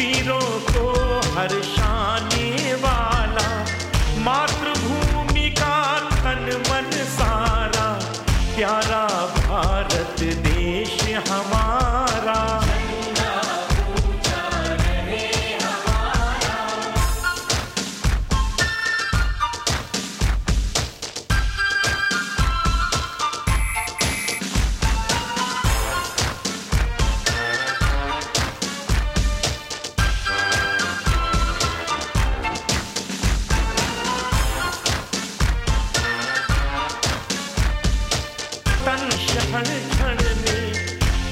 suspiro क्षण क्षण में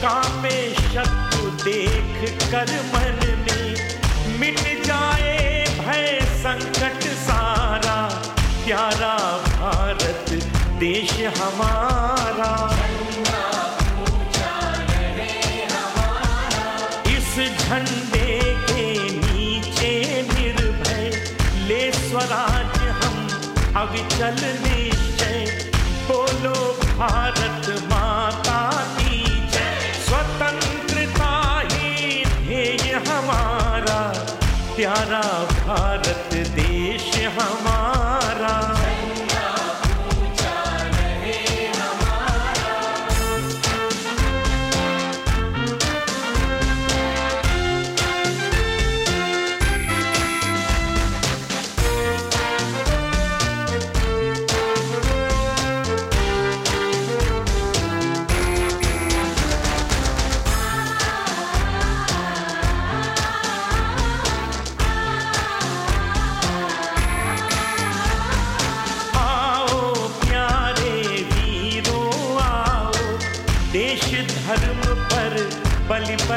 कांपे शत्रु देख कर मन में मिट जाए भय संकट सारा प्यारा भारत देश हमारा इस झंडे के नीचे निर्भय ले स्वराज हम अविचल निश्चय। बोलो भारत माता की स्वतंत्रता ही ध्येय हमारा। प्यारा भारत देश हमारा।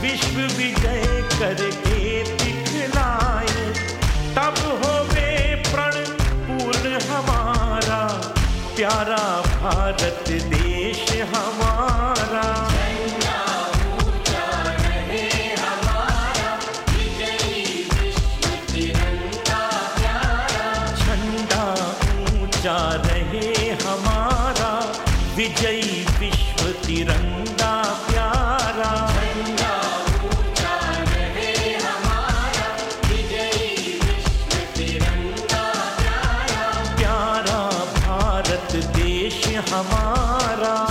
विश्व विजय करके दिखलाए। तब होवे प्रण पूर्ण हमारा। प्यारा भारत देश हमारा। झंडा ऊँचा रहे हमारा। विजयी भारत देश हमारा।